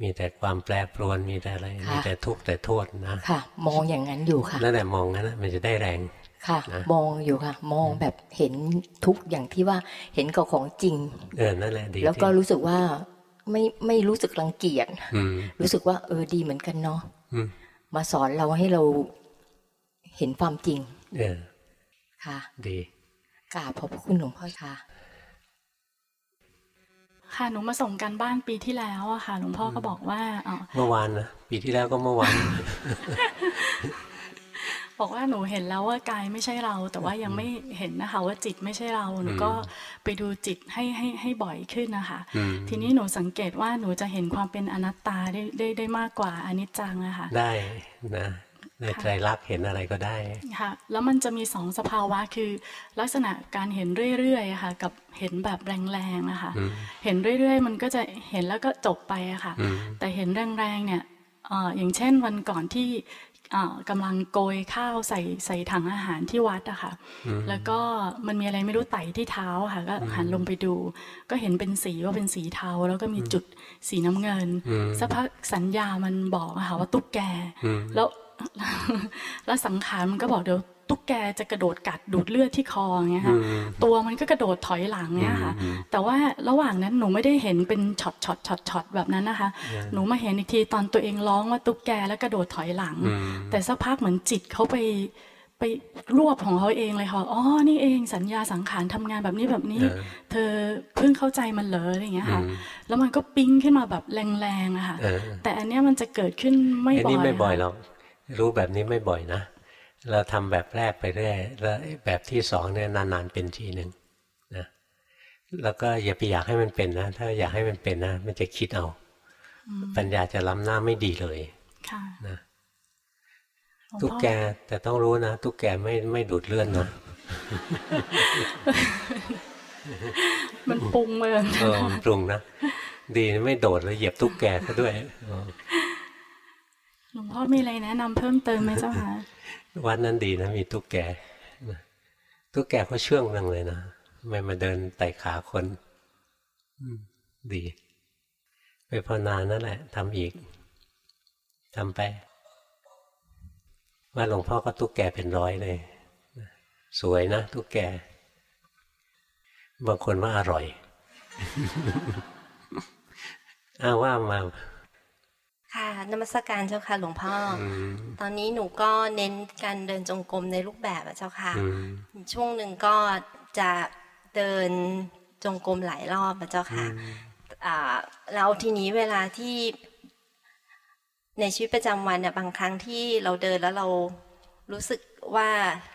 [SPEAKER 1] มีแต่ความแปรปรวนมีแต่อะไร มีแต่ทุกข์แต่โทษนะ
[SPEAKER 2] ค่ะ มองอย่างนั้นอยู่ค่ะ
[SPEAKER 1] นั่นแหละมองนั้นมันจะได้แรง
[SPEAKER 2] ค่ะ มองอยู่ค่ะ มองแบบเห็นทุกอย่างที่ว่าเห็นกับของจริง
[SPEAKER 1] เออนั่นแหละดี
[SPEAKER 2] แล้วก็รู้สึกว่าไม่ไม่รู้สึกรังเกียจรู้สึกว่าเออดีเหมือนกันเนาะมาสอนเราให้เราเห็นความจริง
[SPEAKER 1] เออ
[SPEAKER 2] ค่ะ
[SPEAKER 1] ดี
[SPEAKER 2] กราบขอบคุณหลวงพ่อค่ะ
[SPEAKER 11] ค่ะหนูมาส่งกันบ้านปีที่แล้วอะค่ะ หลวงพ่อก็บอกว่า
[SPEAKER 1] เมื่อวานนะปีที่แล้วก็เมื่อวาน
[SPEAKER 11] บอกว่าหนูเห็นแล้วว่ากายไม่ใช่เรา แต่ว่ายังไม่เห็นนะคะว่าจิตไม่ใช่เราหนูก็ไปดูจิตให้ให้ให้บ่อยขึ้นนะคะ ทีนี้หนูสังเกตว่าหนูจะเห็นความเป็นอนัตตาได้ได้ได้มากกว่าอนิจจังอะค่ะ
[SPEAKER 1] ได้นะในใจรักเห็นอะไรก็ได้
[SPEAKER 11] ค่ะแล้วมันจะมีสองสภาวะคือ ลักษณะการเห็นเรื่อยๆค่ะ กับเห็นแบบแรงๆนะคะเห็นเรื่อยๆ มันก็จะเห็นแล้วก็จบไปอะค่ะ แต่เห็นแรงๆเนี่ยอย่างเช่นวันก่อนที่ กำลังโกยข้าวใส่ใส่ถังอาหารที่วัดอะค่ะ แล้วก็มันมีอะไรไม่รู้ไต่ที่เท้าค่ะ ก็หันลงไปดู ก็เห็นเป็นสีว่าเป็นสีเทา แล้วก็มีจุดสีน้ำเงินสักพักสัญญามันบอกอะค่ะว่าตุ๊กแก แล้วแล้วสังขารมันก็บอกเดี๋ยว ตุ๊กแกจะกระโดดกัดดูดเลือดที่คอเงี้ยค่ะตัวมันก็กระโดดถอยหลังเงี้ยค่ะ แต่ว่าระหว่างนั้นหนูไม่ได้เห็นเป็นช็อตช็อตช็อตช็อตแบบนั้นนะคะ หนูมาเห็นอีกทีตอนตัวเองร้องว่าตุ๊กแกแล้วกระโดดถอยหลัง แต่สักพักเหมือนจิตเขาไปไปรวบของเขาเองเลยค่ะ อ๋อ นี่เองสัญญาสังขารทำงานแบบนี้แบบนี้ เธอเพิ่งเข้าใจมันเลยอะไรเงี้ยค่ะ แล้วมันก็ปิ้งขึ้นมาแบบแรงๆอะค่ะ แต่อันเนี้ยมันจะเกิดขึ้นไม่บ่อยอัน
[SPEAKER 1] นี้ไม่บ่อยหรอก รู้แบบนี้ไม่บ่อยนะ เราทำแบบแรกไปเรื่อยแล้วแบบที่สองเนี่ยนานๆเป็นทีหนึ่งนะแล้วก็อย่าไปอยากให้มันเป็นนะถ้าอยากให้มันเป็นนะมันจะคิดเอา ปัญญาจะล้ำหน้าไม่ดีเลยนะตุ๊กแกแต่ต้องรู้นะตุ๊กแกไม่ไม่ดูดเลือดนะ
[SPEAKER 11] มันปรุงเลย
[SPEAKER 1] เออปรุงนะดีไม่โดดแล้วเหยียบตุ๊กแกก็ด้วย
[SPEAKER 11] หลวงพ่อมีอะไรแนะนำเพิ่มเติมไหมเจ้าค่ะ
[SPEAKER 1] วัดนั้นดีนะ มีตุ๊กแกตุ๊กแกก็เชื่องนังเลยนะไม่มาเดินไต่ขาคนดี ไปภาวนานั่นแหละทำอีกทำไปว่าหลวงพ่อก็ตุ๊กแกเป็นร้อยเลย สวยนะตุ๊กแก บางคนว่าอร่อย อ้าว่ามา
[SPEAKER 12] ค่ะนมัสการเจ้าค่ะหลวงพ่อ ตอนนี้หนูก็เน้นการเดินจงกรมในรูปแบบอะเจ้าค่ะ ช่วงหนึ่งก็จะเดินจงกรมหลายรอบอะเจ้าค่ะแล้วทีนี้เวลาที่ในชีวิตประจำวันเนี่ยบางครั้งที่เราเดินแล้วเรารู้สึก ว่า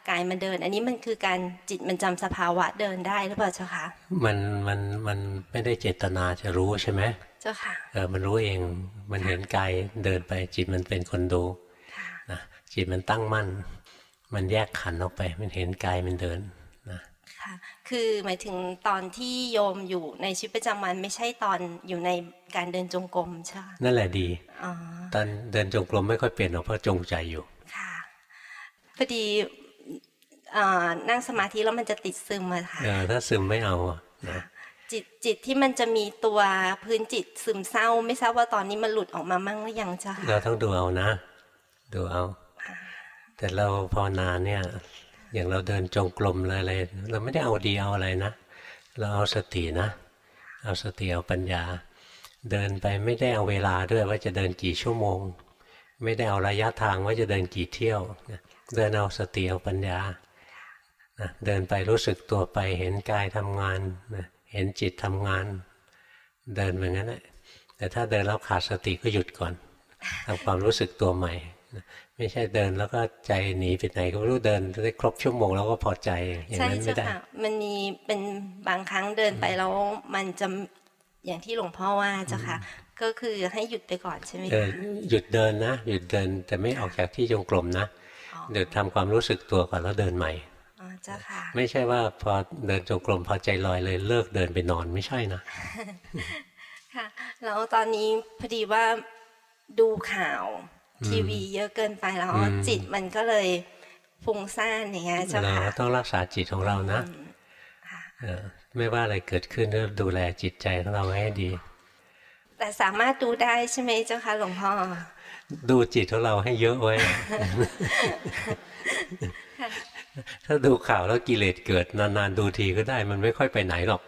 [SPEAKER 12] กายมันเดิน อันนี้มันคือการจิตมันจำสภาวะเดินได้หรือเปล่าเจ้าคะ
[SPEAKER 1] มันมันมันไม่ได้เจตนาจะรู้ใช่ไหม
[SPEAKER 12] เจ้าค่ะ
[SPEAKER 1] เออมันรู้เองมันเห็นกายเดินไป จิตมันเป็นคนดูนะจิตมันตั้งมั่น มันแยกขันออกไป มันเห็นกายมันเดินนะ
[SPEAKER 12] ค่ะคือหมายถึงตอนที่โยมอยู่ในชีวิตประจำวันไม่ใช่ตอนอยู่ในการเดินจงกรมใช่
[SPEAKER 1] นั่นแหละดีตอนเดินจงกรมไม่ค่อยเปลี่ยนหรอกเพราะจงใจอยู่
[SPEAKER 12] ค่ะ พอดีนั่งสมาธิแล้วมันจะติดซึมอะค่ะ
[SPEAKER 1] ถ้าซึมไม่เอานะ
[SPEAKER 12] จิตจิตที่มันจะมีตัวพื้นจิตซึมเศร้า ไม่ทราบว่าตอนนี้มันหลุดออกมามั่งหรือยังจ้ะ
[SPEAKER 1] เราต้องดูเอานะ ดูเอา แต่เราพอนานเนี่ย อย่างเราเดินจงกรมอะไรอะไรเราไม่ได้เอาดีเอาอะไรนะ เราเอาสตินะ เอาสติเอาปัญญา เดินไปไม่ได้เอาเวลาด้วยว่าจะเดินกี่ชั่วโมง ไม่ได้เอาระยะทางว่าจะเดินกี่เที่ยว เดินเอาสติเอาปัญญาเดินไปรู้สึกตัวไปเห็นกายทำงานนะเห็นจิตทำงาน เดินแบบนั้นแหละแต่ถ้าเดินแล้วขาดสติก็หยุดก่อนทำความรู้สึกตัวใหม่ ไม่ใช่เดินแล้วก็ใจหนีไปไหนก็ไม่รู้เดินได้ครบชั่วโมงแล้วก็พอใจอย่างนั้นไม่ได้
[SPEAKER 12] มันมีเป็นบางครั้งเดินไปแล้วมันจะอย่างที่หลวงพ่อว่าเจ้าค่ะ ก็คือให้หยุดไปก่อนใช่ไหมคะ
[SPEAKER 1] หยุดเดินนะหยุดเดินแต่ไม่ออกจากที่จงกรมนะ เดี๋ยวทำความรู้สึกตัวก่อนแล้วเดินใหม่
[SPEAKER 12] จ้าค่ะ
[SPEAKER 1] ไม่ใช่ว่าพอเดินจงกรมพอใจลอยเลยเลิกเดินไปนอนไม่ใช่นะ
[SPEAKER 12] ค่ะแล้วตอนนี้พอดีว่าดูข่าวทีวีเยอะเกินไปแล้วจิตมันก็เลยฟุ้งซ่านอย่างเงี้ยเจ้าค่ะ
[SPEAKER 1] ต้องรักษาจิตของเรานะไม่ว่าอะไรเกิดขึ้นก็ดูแลจิตใจของเราให้ดี
[SPEAKER 12] แต่สามารถดูได้ใช่ไหมเจ้าค่ะหลวงพ่อ
[SPEAKER 1] ดูจิตของเราให้เยอะไว้ ถ้าดูข่าวแล้วกิเลสเกิดนานๆดูทีก็ได้ มันไม่ค่อยไปไหนหรอก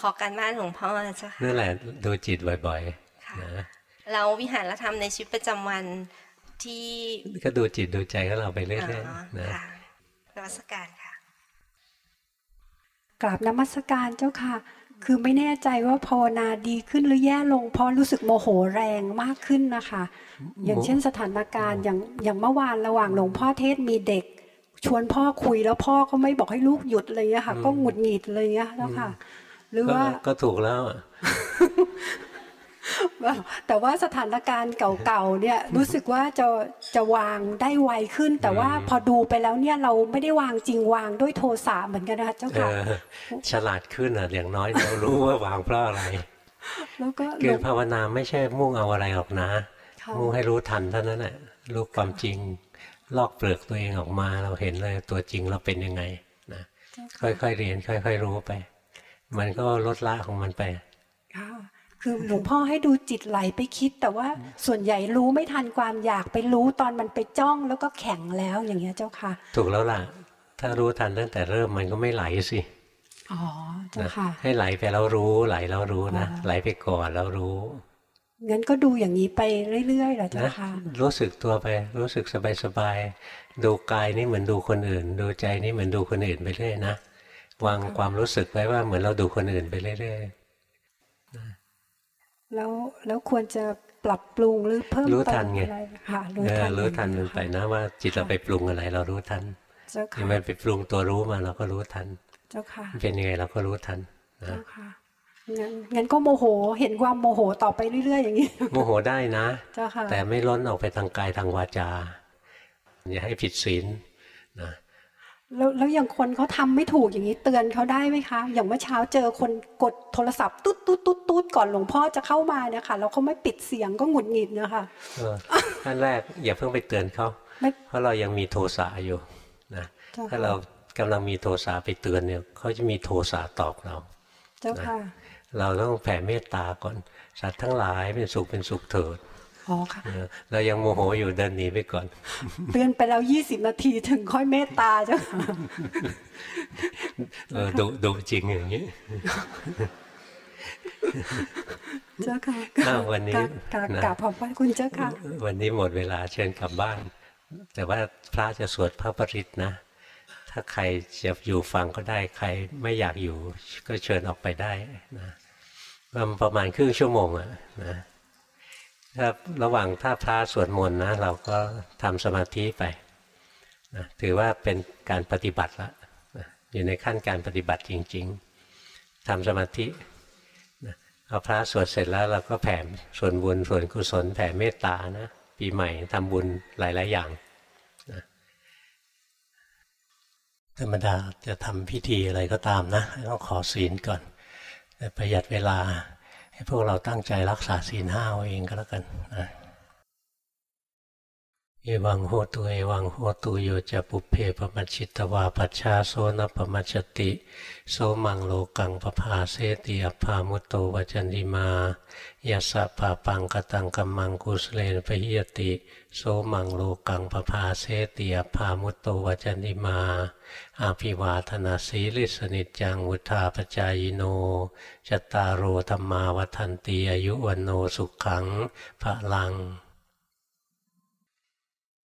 [SPEAKER 12] ขอการบ้านหลวงพ่อเจ้า
[SPEAKER 1] ค่ะนั่นแหละดูจิตบ่อย
[SPEAKER 12] ๆนะเราวิหารธรรมในชีวิตประจำวันที่
[SPEAKER 1] ก็ดูจิตดูใจของเราไปเรื่อยๆนะ
[SPEAKER 12] นมัสการค่ะ
[SPEAKER 13] กราบนมัสการเจ้าค่ะ คือไม่แน่ใจว่าภาวนาดีขึ้นหรือแย่ลงเพราะรู้สึกโมโหแรงมากขึ้นนะคะ อย่างเช่นสถานการณ์อย่างอย่างเมื่อวานระหว่างหลวงพ่อเทศมีเด็ก ชวนพ่อคุยแล้วพ่อก็ไม่บอกให้ลูกหยุดเลยอะค่ะ ก็หงุดหงิดเลยอะแล้วค่ะ หรือว่า
[SPEAKER 1] ก็ถูกแล้ว
[SPEAKER 13] แต่ว่าสถานการณ์เก่าๆเนี่ยรู้สึกว่าจะจะวางได้ไวขึ้น แต่ว่าพอดูไปแล้วเนี่ยเราไม่ได้วางจริงวางด้วยโทสะเหมือนกันนะคะเจ้าค่ะ
[SPEAKER 1] ฉลาดขึ้นอะอย่างน้อยเรารู้ว่าวางเพราะอะไรแล้วก็เกิดภาวนาไม่ใช่มุ่งเอาอะไรหรอกนะ มุ่งให้รู้ทันเท่านั้นแหละรู้ความจริง ลอกเปลือกตัวเองออกมาเราเห็นเลยตัวจริงเราเป็นยังไงนะค่อยๆเรียนค่อย ๆ รู้ไป มันก็ลดละของมันไป
[SPEAKER 13] คื อหลวงพ่อให้ดูจิตไหลไปคิด แต่ว่าส่วนใหญ่รู้ไม่ทันความอยากไปรู้ตอนมันไปจ้องแล้วก็แข็งแล้วอย่างเงี้ยเจ้าค่ะ
[SPEAKER 1] ถูกแล้วล่ะ ถ้ารู้ทันตั้งแต่เริ่มมันก็ไม่ไหลสิ
[SPEAKER 13] อ๋อเจ้าค่ะ
[SPEAKER 1] ให้ไหลไปแล้วรู้ไหลแล้วรู้นะไหลไปก่อนแล้วรู้
[SPEAKER 13] งั้นก็ดูอย่างนี้ไปเรื่อยๆเหรอเจ้าค่ะ
[SPEAKER 1] รู้สึกตัวไป รู้สึกสบายๆดูกายนี่เหมือนดูคนอื่น ดูใจนี่เหมือนดูคนอื่นไปเรื่อยนะวางความรู้สึกไว้ว่าเหมือนเราดูคนอื่นไปเรื่อย
[SPEAKER 13] ๆ แล้วแล้วควรจะปรับปรุงหรือเพิ่ม
[SPEAKER 1] รู้ทันไง
[SPEAKER 13] ค่ะ
[SPEAKER 1] รู้ทันรู้ทันมันไปนะว่า จิตเราไปปรุงอะไร เรารู้ทันที่มันไปปรุงตัวรู้มาเราก็รู้ทัน
[SPEAKER 13] เจ้าค่ะ
[SPEAKER 1] เป็นยังไงเราก็รู้ทัน
[SPEAKER 13] นะเจ้าค่ะงั้นงั้นก็โมโหเห็นความโมโหต่อไปเรื่อยๆ อย่างนี้
[SPEAKER 1] โมโหได้นะเจ้าค่ะแต่ไม่ล้นออกไปทางกายทางวาจาอย่าให้ผิดศีลนะ
[SPEAKER 13] แล้วแล้วอย่างคนเขาทำไม่ถูกอย่างนี้เตือนเขาได้ไหมคะ อย่างเมื่อเช้าเจอคนกดโทรศัพท์ตุ๊ดตุ๊ดตุ๊ดตุ๊ดก่อนหลวงพ่อจะเข้ามาเนี่ยค่ะแล้วเขาไม่ปิดเสียงก็หงุดหงิดนะคะ
[SPEAKER 1] ขั้นแรกอย่าเพิ่งไปเตือนเขาเพราะเรายังมีโทสะอยู่นะถ้าเรากำลังมีโทสะไปเตือนเนี่ยเขาจะมีโทสะตอบเรา
[SPEAKER 13] เจ้าค่ะ
[SPEAKER 1] เราต้องแผ่เมตตาก่อนสัตว์ทั้งหลายเป็นสุขเป็นสุขเถิด
[SPEAKER 13] อ๋อค่ะ
[SPEAKER 1] เรายังโมโหอยู่เดินหนีไปก่อน
[SPEAKER 13] เตือนไปแล้วยี่สิบนาทีถึงค่อยเมตตาเจ้า
[SPEAKER 1] เออดูดูจริงอย่างนี้
[SPEAKER 13] เจ้าค่ะ
[SPEAKER 1] วันนี้
[SPEAKER 13] กราบขอบพระคุณเจ้าค่ะ
[SPEAKER 1] วันนี้หมดเวลาเชิญกลับบ้าน แต่ว่าพระจะสวดพระปริตนะ ถ้าใครจะอยู่ฟังก็ได้ ใครไม่อยากอยู่ก็เชิญออกไปได้นะประมาณครึ่งชั่วโมงอะนะ ถ้าระหว่างถ้าพระสวดมนต์นะเราก็ทำสมาธิไปนะถือว่าเป็นการปฏิบัติละนะอยู่ในขั้นการปฏิบัติจริง ๆทำสมาธินะเอาพระสวดเสร็จแล้วเราก็แผ่ส่วนบุญส่วนกุศลแผ่เมตตานะปีใหม่ทำบุญหลาย ๆ อย่างนะธรรมดาจะทำพิธีอะไรก็ตามนะต้องขอศีลก่อนประหยัดเวลา ให้พวกเราตั้งใจรักษาศีลห้าเองก็แล้วกันนะเอวังโหตุเอวังโหตุโยจะปุเพปมัชิตวาปัชชาโซนปมัชติ โสมังโลกังปภาเสติอภามุตโตวจันติมายัสสะปาปังกตังกัมมังกุสเลนปหิยติ โสมังโลกังปภาเสติอภามุตโตวจันติมา อาภิวาธนาสีลิสนิจังวุธาปจายโนจตารโรธรรมาวันตีอายุวันโนสุขังพระลัง